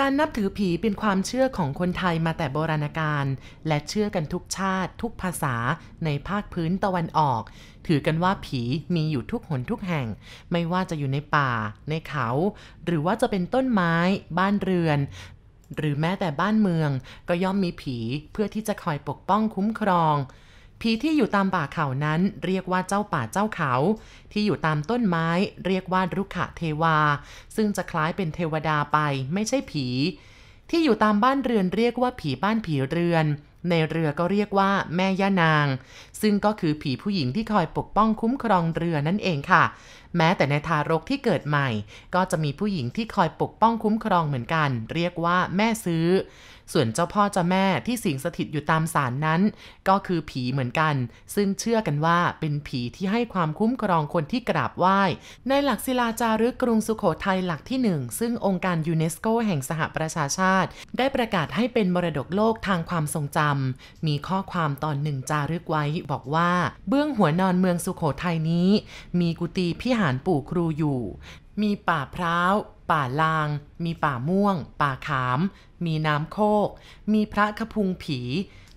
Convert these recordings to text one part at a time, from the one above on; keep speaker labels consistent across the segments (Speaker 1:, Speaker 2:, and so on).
Speaker 1: การนับถือผีเป็นความเชื่อของคนไทยมาแต่โบราณกาลและเชื่อกันทุกชาติ ทุกภาษาในภาคพื้นตะวันออก ถือกันว่าผีมีอยู่ทุกหนทุกแห่ง ไม่ว่าจะอยู่ในป่า ในเขา หรือว่าจะเป็นต้นไม้ บ้านเรือน หรือแม้แต่บ้านเมือง ก็ย่อมมีผีเพื่อที่จะคอยปกป้องคุ้มครอง ผีที่อยู่ตามป่าเขานั้นเรียกว่าเจ้าป่าเจ้าเขา ที่อยู่ตามต้นไม้เรียกว่ารุกขะเทวา ซึ่งจะคล้ายเป็นเทวดาไปไม่ใช่ผี ที่อยู่ตามบ้านเรือนเรียกว่าผีบ้านผีเรือน ในเรือก็เรียกว่าแม่ย่านาง ซึ่งก็คือผีผู้หญิงที่คอยปกป้องคุ้มครองเรือนั่นเองค่ะ แม้แต่ในทารกที่เกิดใหม่ ก็จะมีผู้หญิงที่คอยปกป้องคุ้มครองเหมือนกัน เรียกว่าแม่ซื้อ ส่วนเจ้าพ่อเจ้าแม่ที่สิงสถิตอยู่ตามศาลนั้น ก็คือผีเหมือนกัน ซึ่งเชื่อกันว่าเป็นผีที่ให้ความคุ้มครองคนที่กราบไหว้ ในหลักศิลาจารึกกรุงสุขโขทัยหลักที่หนึ่งซึ่งองค์การยูเนสโกแห่งสหประชาชาติ ได้ประกาศให้เป็นมรดกโลกทางความทรงจำมีข้อความตอนหนึ่งจารึกไว้บอกว่าเบื้องหัวนอนเมืองสุขโขทัยนี้ มีกุฏิพิหารปู่ครูอยู่ มีป่าพร้าว ป่าลาง มีป่าม่วง ป่าขาม มีน้ำโคก มีพระขพุงผี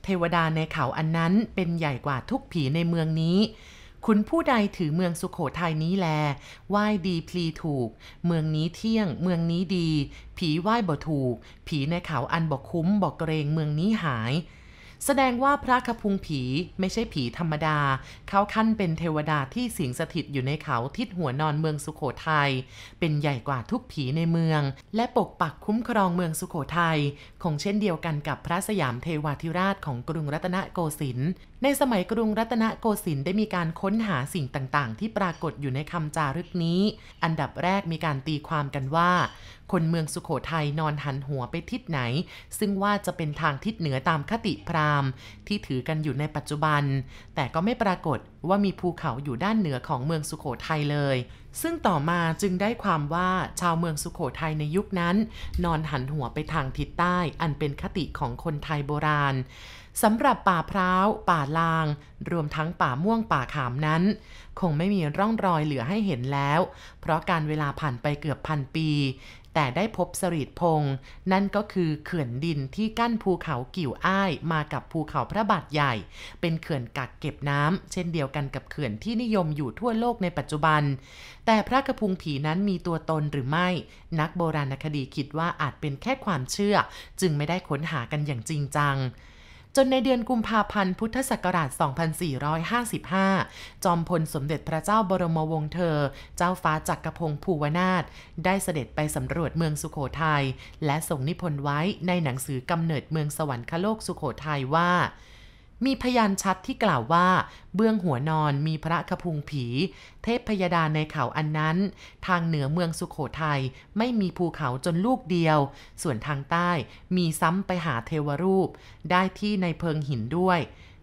Speaker 1: เทวดาในเขาอันนั้นเป็นใหญ่กว่าทุกผีในเมืองนี้คุณผู้ใดถือเมืองสุขโขทัยนี้แลไหว้ดีพลีถูก เมืองนี้เที่ยง เมืองนี้ดี ผีไหว้บ่ถูก ผีในเขาอันบ่คุ้มบ่เกรงเมืองนี้หาย แสดงว่าพระขพุงผีไม่ใช่ผีธรรมดา เขาขั้นเป็นเทวดาที่สิงสถิตอยู่ในเขาทิศหัวนอนเมืองสุขโขทัย เป็นใหญ่กว่าทุกผีในเมือง และปกปักคุ้มครองเมืองสุขโขทัย คงเช่นเดียวกันกับพระสยามเทวาธิราชของกรุงรัตนโกสินทร์ ในสมัยกรุงรัตนโกสินทร์ได้มีการค้นหาสิ่งต่างๆ ที่ปรากฏอยู่ในคำจารึกนี้ อันดับแรกมีการตีความกันว่า คนเมืองสุขโขทัยนอนหันหัวไปทิศไหน ซึ่งว่าจะเป็นทางทิศเหนือตามคติพราหมณ์ ที่ถือกันอยู่ในปัจจุบัน แต่ก็ไม่ปรากฏว่ามีภูเขาอยู่ด้านเหนือของเมืองสุขโขทัยเลย ซึ่งต่อมาจึงได้ความว่าชาวเมืองสุขโขทัยในยุคนั้น นอนหันหัวไปทางทิศใต้ อันเป็นคติของคนไทยโบราณสำหรับป่าพร้าว ป่าลาง รวมทั้งป่าม่วงป่าขามนั้น คงไม่มีร่องรอยเหลือให้เห็นแล้ว เพราะการเวลาผ่านไปเกือบพันปี แต่ได้พบสรีดพง นั่นก็คือเขื่อนดินที่กั้นภูเขากิ่วอ้ายมากับภูเขาพระบาทใหญ่ เป็นเขื่อนกักเก็บน้ำเช่นเดียวกันกับเขื่อนที่นิยมอยู่ทั่วโลกในปัจจุบัน แต่พระกระพุงผีนั้นมีตัวตนหรือไม่ นักโบราณคดีคิดว่าอาจเป็นแค่ความเชื่อ จึงไม่ได้ค้นหากันอย่างจริงจัง จนในเดือนกุมภาพันธ์พุทธศักราช 2455 จอมพลสมเด็จพระเจ้าบรมวงศ์เธอ เจ้าฟ้าจักรพงศ์ภูวนาถได้เสด็จไปสำรวจเมืองสุโขทยัยและส่งนิพนธ์ไว้ในหนังสือกำเนิดเมืองสวรรคโลกสุโขทัยว่า มีพยานชัดที่กล่าวว่า เบื้องหัวนอนมีพระขพุงผี เทพพยดาในเขาอันนั้น ทางเหนือเมืองสุขโขทัยไม่มีภูเขาจนลูกเดียว ส่วนทางใต้มีซ้ำไปหาเทวรูป ได้ที่ในเพิงหินด้วย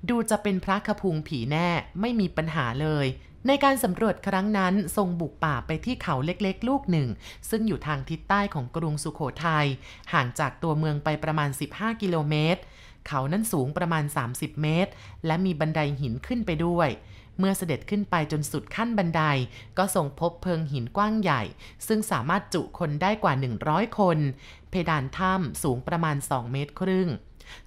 Speaker 1: ดูจะเป็นพระขพุงผีแน่ไม่มีปัญหาเลย ในการสำรวจครั้งนั้นทรงบุกป่าไปที่เขาเล็กๆ ลูกหนึ่ง ซึ่งอยู่ทางทิศใต้ของกรุงสุขโขทัยห่างจากตัวเมืองไปประมาณ 15 กิโลเมตร เขานั้นสูงประมาณ 30 เมตร และมีบันไดหินขึ้นไปด้วย เมื่อเสด็จขึ้นไปจนสุดขั้นบันได ก็ทรงพบเพิงหินกว้างใหญ่ ซึ่งสามารถจุคนได้กว่า 100 คน เพดานถ้ำสูงประมาณ 2 เมตรครึ่ง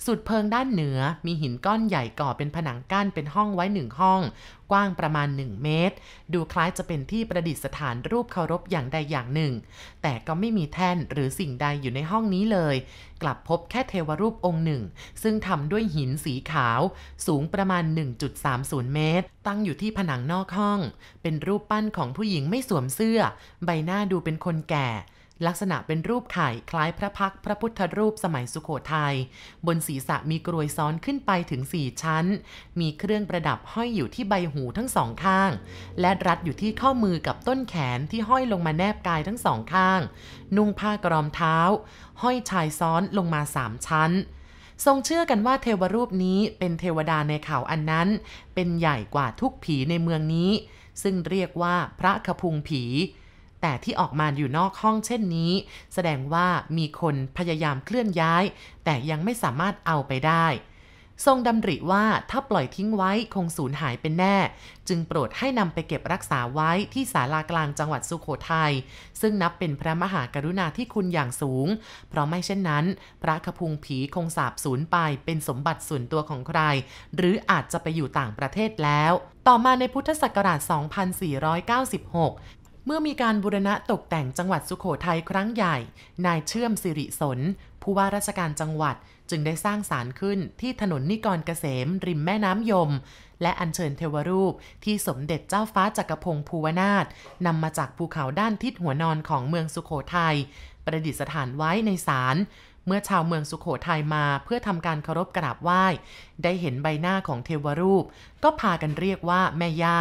Speaker 1: สุดเพิงด้านเหนือมีหินก้อนใหญ่ก่อเป็นผนังกั้นเป็นห้องไว้หนึ่งห้อง กว้างประมาณ 1 เมตร ดูคล้ายจะเป็นที่ประดิษฐานรูปเคารพอย่างใดอย่างหนึ่ง แต่ก็ไม่มีแท่นหรือสิ่งใดอยู่ในห้องนี้เลย กลับพบแค่เทวรูปองค์หนึ่ง ซึ่งทำด้วยหินสีขาว สูงประมาณ 1.30 เมตร ตั้งอยู่ที่ผนังนอกห้อง เป็นรูปปั้นของผู้หญิงไม่สวมเสื้อ ใบหน้าดูเป็นคนแก่ ลักษณะเป็นรูปไข่คล้ายพระพักพระพุทธรูปสมัยสุขโขทยัยบนศีรษะมีกรวยซ้อนขึ้นไปถึง 4 ชั้น มีเครื่องประดับห้อยอยู่ที่ใบหูทั้งสองข้าง และรัดอยู่ที่ข้อมือกับต้นแขนที่ห้อยลงมาแนบกายทั้งสองข้าง นุ่งผ้ากรอมเท้า ห้อยชายซ้อนลงมาสามชั้นทรงเชื่อกันว่าเทวรูปนี้เป็นเทวดาในเขาอันนั้น เป็นใหญ่กว่าทุกผีในเมืองนี้ ซึ่งเรียกว่าพระขพุงผี แต่ที่ออกมาอยู่นอกห้องเช่นนี้ แสดงว่ามีคนพยายามเคลื่อนย้าย แต่ยังไม่สามารถเอาไปได้ ทรงดำริว่าถ้าปล่อยทิ้งไว้คงสูญหายเป็นแน่ จึงโปรดให้นำไปเก็บรักษาไว้ที่ศาลากลางจังหวัดสุขโขทยัยซึ่งนับเป็นพระมหากรุณาธิคุณอย่างสูง เพราะไม่เช่นนั้น พระคพุงผีคงสาบสูญไปเป็นสมบัติส่วนตัวของใคร หรืออาจจะไปอยู่ต่างประเทศแล้วต่อมาในพุทธศักราช 2496 เมื่อมีการบูรณะตกแต่งจังหวัดสุขโขทัยครั้งใหญ่ นายเชื่อมสิริสน ผู้ว่าราชการจังหวัดจึงได้สร้างศาลขึ้นที่ถนนนิกรเกษม ริมแม่น้ำยม และอัญเชิญเทวรูปที่สมเด็จเจ้าฟ้าจักรพงศ์ภูวนาถนำมาจากภูเขาด้านทิศหัวนอนของเมืองสุขโขทยัยประดิษฐานไว้ในศาลเมื่อชาวเมืองสุขโขทัยมาเพื่อทำการเคารพกราบไหว้ ได้เห็นใบหน้าของเทวรูป ก็พากันเรียกว่าแม่ย่า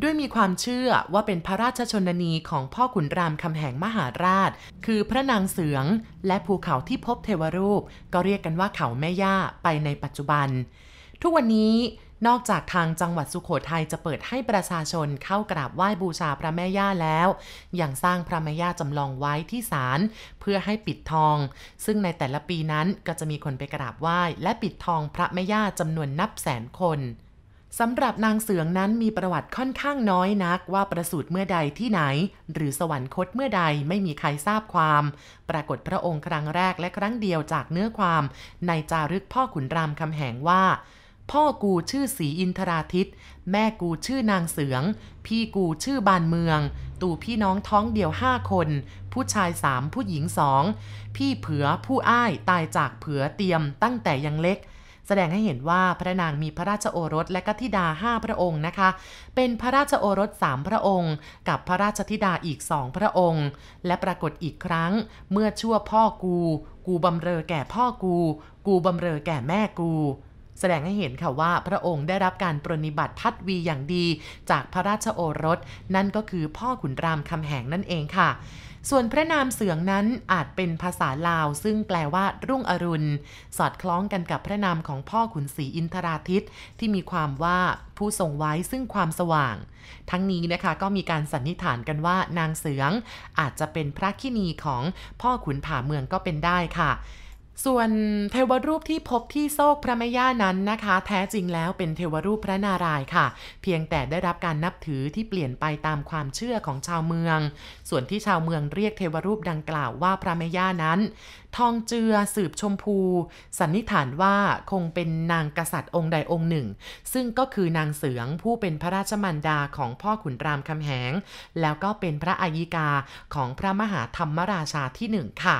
Speaker 1: ด้วยมีความเชื่อว่าเป็นพระราชชนนีของพ่อขุนรามคำแหงมหาราช คือพระนางเสือง และภูเขาที่พบเทวรูป ก็เรียกกันว่าเขาแม่ย่าไปในปัจจุบัน ทุกวันนี้นอกจากทางจังหวัดสุขโขทัยจะเปิดให้ประชาชนเข้ากราบไหว้บูชาพระแม่ย่าแล้ว ยังสร้างพระแม่ย่าจำลองไว้ที่ศาลเพื่อให้ปิดทอง ซึ่งในแต่ละปีนั้นก็จะมีคนไปกราบไหว้และปิดทองพระแม่ย่าจำนวนนับแสนคน สำหรับนางเสืองนั้นมีประวัติค่อนข้างน้อยนักว่าประสูติเมื่อใดที่ไหน หรือสวรรคตเมื่อใดไม่มีใครทราบความ ปรากฏพระองค์ครั้งแรกและครั้งเดียวจากเนื้อความ ในจารึกพ่อขุนรามคำแหงว่า พ่อกูชื่อสีอินทราทิต แม่กูชื่อนางเสือง พี่กูชื่อบานเมือง ตู่พี่น้องท้องเดียวห้าคน ผู้ชายสามผู้หญิงสองพี่เผือผู้อ้ายตายจากเผือเตรียมตั้งแต่ยังเล็ก แสดงให้เห็นว่าพระนางมีพระราชโอรสและก็ธิดาห้าพระองค์นะคะ เป็นพระราชโอรสสามพระองค์ กับพระราชธิดาอีกสองพระองค์ และปรากฏอีกครั้งเมื่อชั่วพ่อกู กูบำเรอแก่พ่อกู กูบำเรอแก่แม่กูแสดงให้เห็นค่ะว่าพระองค์ได้รับการปรนิบัติพัดวีอย่างดี จากพระราชโอรส นั่นก็คือพ่อขุนรามคำแหงนั่นเองค่ะ ส่วนพระนามเสืองนั้นอาจเป็นภาษาลาว ซึ่งแปลว่ารุ่งอรุณ สอดคล้องกันกับพระนามของพ่อขุนศรีอินทราทิตที่มีความว่าผู้ทรงไว้ซึ่งความสว่าง ทั้งนี้นะคะก็มีการสันนิษฐานกันว่านางเสือง อาจจะเป็นพระคินีของพ่อขุนผาเมืองก็เป็นได้ค่ะ ส่วนเทวรูปที่พบที่โซกพระแม่ย่านั้นนะคะ แท้จริงแล้วเป็นเทวรูปพระนารายณ์ค่ะ เพียงแต่ได้รับการนับถือที่เปลี่ยนไปตามความเชื่อของชาวเมือง ส่วนที่ชาวเมืองเรียกเทวรูปดังกล่าวว่าพระแม่ย่านั้น ทองเจือสืบชมพู สันนิษฐานว่าคงเป็นนางกษัตริย์องค์ใดองค์หนึ่ง ซึ่งก็คือนางเสืองผู้เป็นพระราชมารดาของพ่อขุนรามคำแหง แล้วก็เป็นพระอายิกาของพระมหาธรรมราชาที่หนึ่งค่ะ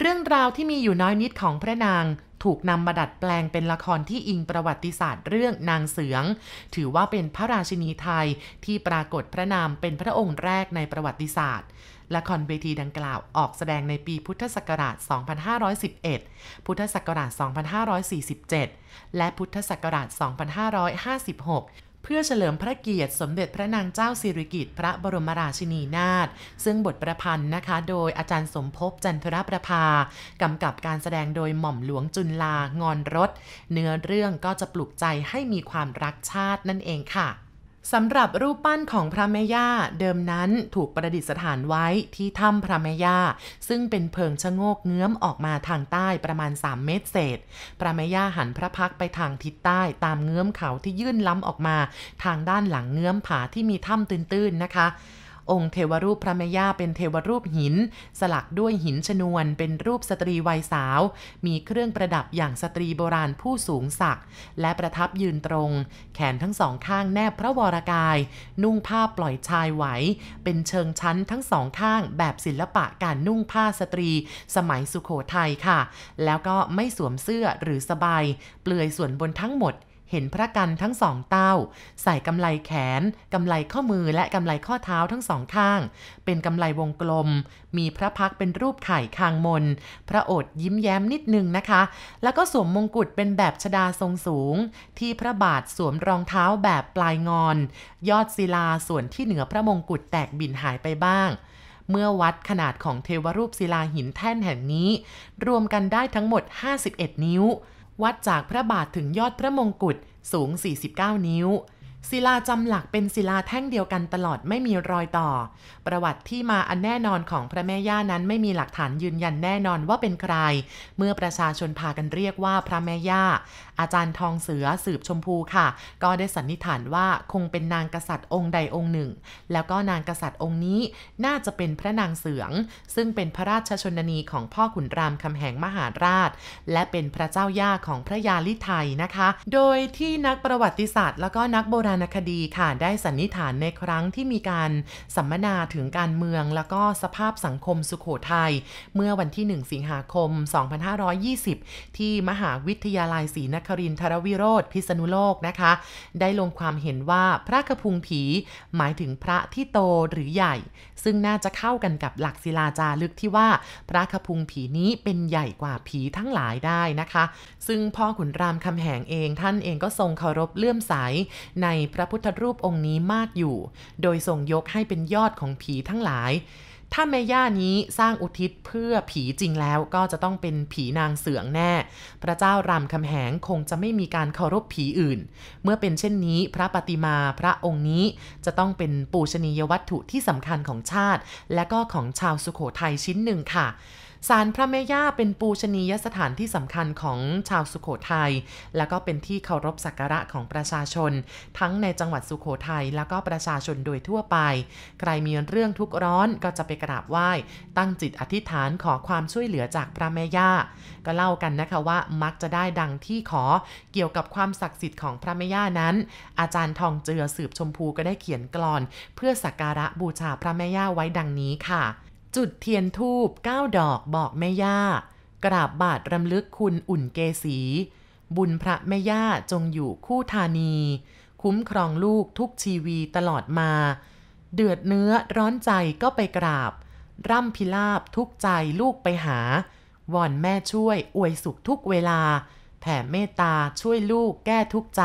Speaker 1: เรื่องราวที่มีอยู่น้อยนิดของพระนางถูกนำมาดัดแปลงเป็นละครที่อิงประวัติศาสตร์เรื่องนางเสือง ถือว่าเป็นพระราชินีไทยที่ปรากฏพระนามเป็นพระองค์แรกในประวัติศาสตร์ ละครเวทีดังกล่าวออกแสดงในปีพุทธศักราช 2511 พุทธศักราช 2547 และพุทธศักราช 2556 พื่อเฉลิมพระเกียรติสมเด็จพระนางเจ้าสิริกิติ์พระบรมราชินีนาถซึ่งบทประพันธ์นะคะ โดยอาจารย์สมภพจันทรประภากำกับการแสดงโดยหม่อมหลวงจุนลางอนรถ เนื้อเรื่องก็จะปลุกใจให้มีความรักชาตินั่นเองค่ะ สำหรับรูปปั้นของพระแม่ย่าเดิมนั้นถูกประดิษฐานไว้ที่ถ้ำพระแม่ย่าซึ่งเป็นเพิงชะโงกเงื้อมออกมาทางใต้ประมาณ 3 เมตรเศษ พระแม่ย่าหันพระพักไปทางทิศใต้ตามเงื้อมเขาที่ยื่นล้ำออกมา ทางด้านหลังเงื้อมผาที่มีถ้ำตื้นๆนะคะ องค์เทวรูปพระแม่ย่าเป็นเทวรูปหิน สลักด้วยหินชนวนเป็นรูปสตรีวัยสาว มีเครื่องประดับอย่างสตรีโบราณผู้สูงศักดิ์และประทับยืนตรง แขนทั้งสองข้างแนบพระวรกาย นุ่งผ้าปล่อยชายไหว เป็นเชิงชั้นทั้งสองข้างแบบศิลปะการนุ่งผ้าสตรี สมัยสุขโขทัยค่ะ แล้วก็ไม่สวมเสื้อหรือสบาย เปลือยส่วนบนทั้งหมด เห็นพระกันทั้งสองเต้า ใส่กำไลแขน กำไลข้อมือและกำไลข้อเท้าทั้งสองข้าง เป็นกำไลวงกลม มีพระพักเป็นรูปไข่คางมน พระโอษยิ้มแย้มนิดนึงนะคะ แล้วก็สวมมงกุฎเป็นแบบชดาทรงสูง ที่พระบาทสวมรองเท้าแบบปลายงอน ยอดศิลาส่วนที่เหนือพระมงกุฎแตกบินหายไปบ้างเมื่อวัดขนาดของเทวรูปศิลาหินแท่นแห่งนี้ รวมกันได้ทั้งหมด 51 นิ้ว วัดจากพระบาทถึงยอดพระมงกุฎสูง 49 นิ้ว ศิลาจำหลักเป็นศิลาแท่งเดียวกันตลอดไม่มีรอยต่อ ประวัติที่มาอันแน่นอนของพระแม่ย่านั้นไม่มีหลักฐานยืนยันแน่นอนว่าเป็นใคร เมื่อประชาชนพากันเรียกว่าพระแม่ย่า อาจารย์ทองเสือสืบชมพูค่ะ ก็ได้สันนิษฐานว่าคงเป็นนางกษัตริย์องค์ใดองค์หนึ่ง แล้วก็นางกษัตริย์องค์นี้น่าจะเป็นพระนางเสือง ซึ่งเป็นพระราชชนนีของพ่อขุนรามคำแหงมหาราช และเป็นพระเจ้าย่าของพระยาลิไทยนะคะ โดยที่นักประวัติศาสตร์ แล้วก็นักโบราณคดีค่ะ ได้สันนิษฐานในครั้งที่มีการสัมมนาถึงการเมืองแล้วก็สภาพสังคมสุขโขทัยเมื่อวันที่ 1 สิงหาคม 2520 ที่มหาวิทยาลัยศรีนครินทรวิโรธพิษณุโลกนะคะ ได้ลงความเห็นว่าพระกระพุงผีหมายถึงพระที่โตหรือใหญ่ ซึ่งน่าจะเข้ากันกับหลักศิลาจารึกที่ว่าพระกระพุงผีนี้เป็นใหญ่กว่าผีทั้งหลายได้นะคะ ซึ่งพ่อขุนรามคำแหงเองท่านเองก็ทรงเคารพเลื่อมใสในพระพุทธรูปองค์นี้มากอยู่ โดยทรงยกให้เป็นยอดของผีทั้งหลาย ถ้าแม่ย่านี้สร้างอุทิศเพื่อผีจริงแล้วก็จะต้องเป็นผีนางเสืองแน่ พระเจ้ารามคำแหงคงจะไม่มีการเคารพผีอื่น เมื่อเป็นเช่นนี้พระปฏิมาพระองค์นี้จะต้องเป็นปูชนียวัตถุที่สำคัญของชาติ และก็ของชาวสุขโขทัยชิ้นหนึ่งค่ะ ศาลพระแม่ย่าเป็นปูชนียสถานที่สำคัญของชาวสุขโขทยัย แล้วก็เป็นที่เคารพสักการะของประชาชน ทั้งในจังหวัดสุขโขทัยแล้วก็ประชาชนโดยทั่วไป ใครมีเรื่องทุกข์ร้อนก็จะไปกราบไหว้ ตั้งจิตอธิษฐานขอความช่วยเหลือจากพระแม่ย่า ก็เล่ากันนะคะว่ามักจะได้ดังที่ขอเกี่ยวกับความศักดิ์สิทธิ์ของพระแม่ย่านั้น อาจารย์ทองเจือสืบชมพูก็ได้เขียนกลอน เพื่อสักการะบูชาพระแม่ย่าไว้ดังนี้ค่ะ จุดเทียนทูบเก้าดอกบอกแม่ย่า กราบบาทรำลึกคุณอุ่นเกสีบุญพระแม่ย่าจงอยู่คู่ธานี คุ้มครองลูกทุกชีวีตลอดมา เดือดเนื้อร้อนใจก็ไปกราบ ร่ำพิลาบทุกใจลูกไปหาวอนแม่ช่วยอวยสุขทุกเวลา แผ่เมตตาช่วยลูกแก้ทุกใจ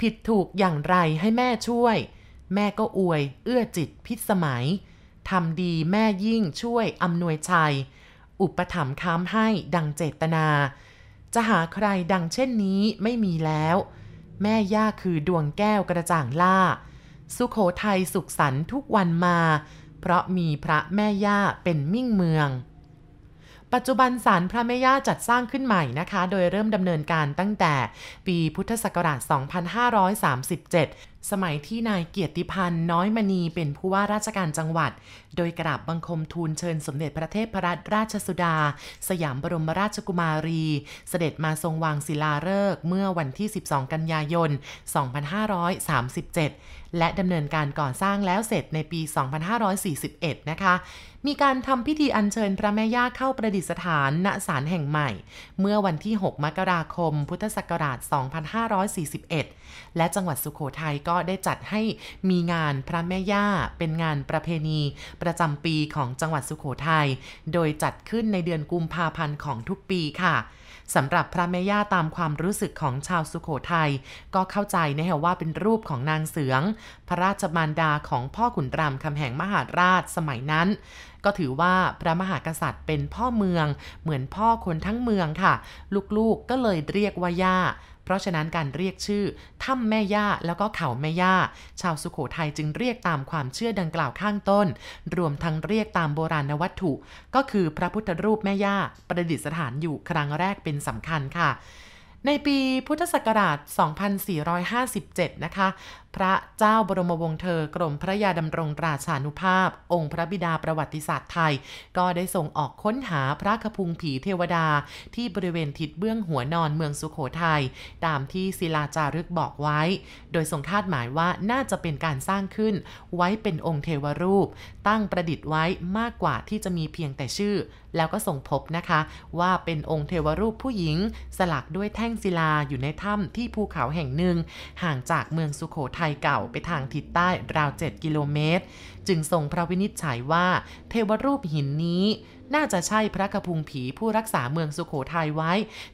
Speaker 1: ผิดถูกอย่างไรให้แม่ช่วย แม่ก็อวยเอื้อจิตพิสมัย ทำดีแม่ยิ่งช่วยอำนวยชัย อุปถัมภ์ค้ำให้ดังเจตนา จะหาใครดังเช่นนี้ไม่มีแล้ว แม่ย่าคือดวงแก้วกระจ่างล่า สุขโขทัยสุขสันทุกวันมา เพราะมีพระแม่ย่าเป็นมิ่งเมือง ปัจจุบันศาลพระแม่ย่าจัดสร้างขึ้นใหม่นะคะ โดยเริ่มดำเนินการตั้งแต่ปีพุทธศักราช 2537 สมัยที่นายเกียรติพันธ์น้อยมณีเป็นผู้ว่าราชการจังหวัด โดยกราบบังคมทูลเชิญสมเด็จพระเทพรัตนราชสุดา สยามบรมราชกุมารี เสด็จมาทรงวางศิลาฤกษ์เมื่อวันที่ 12 กันยายน 2537 และดำเนินการก่อสร้างแล้วเสร็จในปี 2541 นะคะ มีการทำพิธีอัญเชิญพระแม่ย่าเข้าประดิษฐานณศาลแห่งใหม่ เมื่อวันที่ 6 มกราคม พุทธศักราช 2541 และจังหวัดสุขโขทัยก็ได้จัดให้มีงานพระแม่ย่าเป็นงานประเพณี ประจำปีของจังหวัดสุขโขทัย โดยจัดขึ้นในเดือนกุมภาพันธ์ของทุกปีค่ะ สำหรับพระแม่ย่าตามความรู้สึกของชาวสุขโขทัยก็เข้าใจนะฮะว่าเป็นรูปของนางเสือง พระราชมารดาของพ่อขุนรามคำแหงมหาราชสมัยนั้น ก็ถือว่าพระมหากษัตริย์เป็นพ่อเมือง เหมือนพ่อคนทั้งเมืองค่ะ ลูกๆกก็เลยเรียกว่าย่าเพราะฉะนั้นการเรียกชื่อถ้ำแม่ย่าแล้วก็เขาแม่ย่า ชาวสุขโขทัยจึงเรียกตามความเชื่อดังกล่าวข้างต้น รวมทั้งเรียกตามโบราณวัตถุ ก็คือพระพุทธรูปแม่ย่า ประดิษฐานอยู่ครั้งแรกเป็นสำคัญค่ะในปีพุทธศักราช 2457 นะคะพระเจ้าบรมวงศ์เธอกรมพระยาดำรงราชานุภาพ องค์พระบิดาประวัติศาสตร์ไทย ก็ได้ส่งออกค้นหาพระคพุงผีเทวดา ที่บริเวณทิศเบื้องหัวนอนเมืองสุขโขทยัยตามที่ศิลาจารึกบอกไว้ โดยทรงคาดหมายว่าน่าจะเป็นการสร้างขึ้น ไว้เป็นองค์เทวรูป ตั้งประดิษฐ์ไว้มากกว่าที่จะมีเพียงแต่ชื่อ แล้วก็ส่งพบนะคะ ว่าเป็นองค์เทวรูปผู้หญิง สลักด้วยแท่งศิลาอยู่ในถ้ำที่ภูเขาแห่งหนึ่ง ห่างจากเมืองสุขโขทยเก่าไปทางทิศใต้ราว 7 กิโลเมตร จึงทรงพระวินิจฉัยว่า เทวรูปหินนี้น่าจะใช่พระกระพุงผีผู้รักษาเมืองสุขโขทัยไว้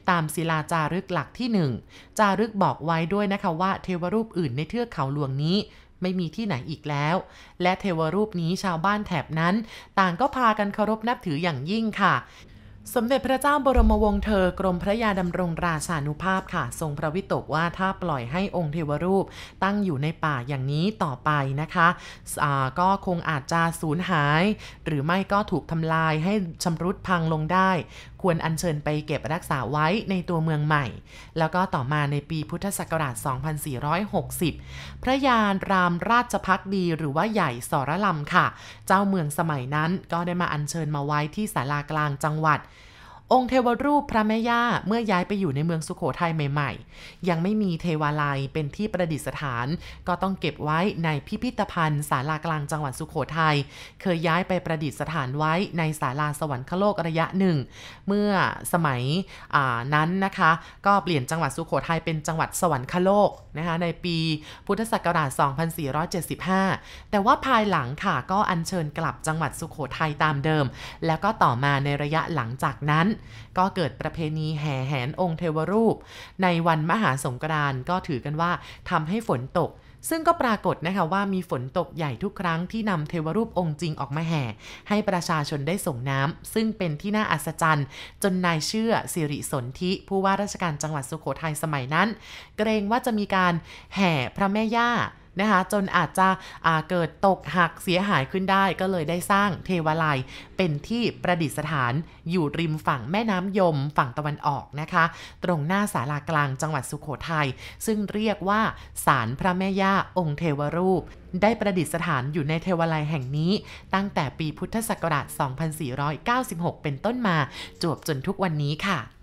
Speaker 1: ตามศิลาจารึกหลักที่หนึ่งจารึกบอกไว้ด้วยนะคะว่าเทวรูปอื่นในเทือกเขาหลวงนี้ไม่มีที่ไหนอีกแล้ว และเทวรูปนี้ชาวบ้านแถบนั้น ต่างก็พากันเคารพนับถืออย่างยิ่งค่ะ สมเด็จพระเจ้าบรมวงศ์เธอกรมพระยาดำรงราชานุภาพค่ะ ทรงพระวิตกว่าถ้าปล่อยให้องค์เทวรูปตั้งอยู่ในป่าอย่างนี้ต่อไปนะคะะก็คงอาจจะสูญหาย หรือไม่ก็ถูกทำลายให้ชำรุดพังลงได้ ควรอัญเชิญไปเก็บรักษาไว้ในตัวเมืองใหม่ แล้วก็ต่อมาในปีพุทธศักราช 2460 พระยานรามราชพักดีหรือว่าใหญ่สรลำค่ะ เจ้าเมืองสมัยนั้นก็ได้มาอัญเชิญมาไว้ที่ศาลากลางจังหวัด องค์เทวรูปพระแม่ย่าเมื่อย้ายไปอยู่ในเมืองสุขโขทัยใหม่ๆ ยังไม่มีเทวาลัยเป็นที่ประดิษฐาน ก็ต้องเก็บไว้ในพิพิธภัณฑ์ศาลากลางจังหวัดสุขโขทัยเคยย้ายไปประดิษฐานไว้ในศาลาสวรรคโลกระยะหนึ่ง เมื่อสมัยนั้นนะคะ ก็เปลี่ยนจังหวัดสุขโขทัยเป็นจังหวัดสวรรคโลกนะคะในปีพุทธศักราช 2475 แต่ว่าภายหลังค่ะก็อัญเชิญกลับจังหวัดสุขโขทัยตามเดิม แล้วก็ต่อมาในระยะหลังจากนั้นก็เกิดประเพณีแห่แหนองค์เทวรูป ในวันมหาสงกรานต์ก็ถือกันว่าทำให้ฝนตกซึ่งก็ปรากฏนะคะว่ามีฝนตกใหญ่ทุกครั้งที่นำเทวรูปองค์จริงออกมาแห่ ให้ประชาชนได้ส่งน้ำซึ่งเป็นที่น่าอัศจรรย์ จนนายเชื่อสิริสนธิผู้ว่าราชการจังหวัดสุโขทัยสมัยนั้น เกรงว่าจะมีการแห่พระแม่ย่า นะคะจนอาจจะาเกิดตกหักเสียหายขึ้นได้ก็เลยได้สร้างเทวาลัย เป็นที่ประดิษฐานอยู่ริมฝั่งแม่น้ำยมฝั่งตะวันออกนะคะ ตรงหน้าศาลากลางจังหวัดสุขโขทัยซึ่งเรียกว่าศาลพระแม่ย่าองค์เทวรูป ได้ประดิษฐานอยู่ในเทวาลัยแห่งนี้ ตั้งแต่ปีพุทธศักราช 2496 เป็นต้นมา จวบจนทุกวันนี้ค่ะ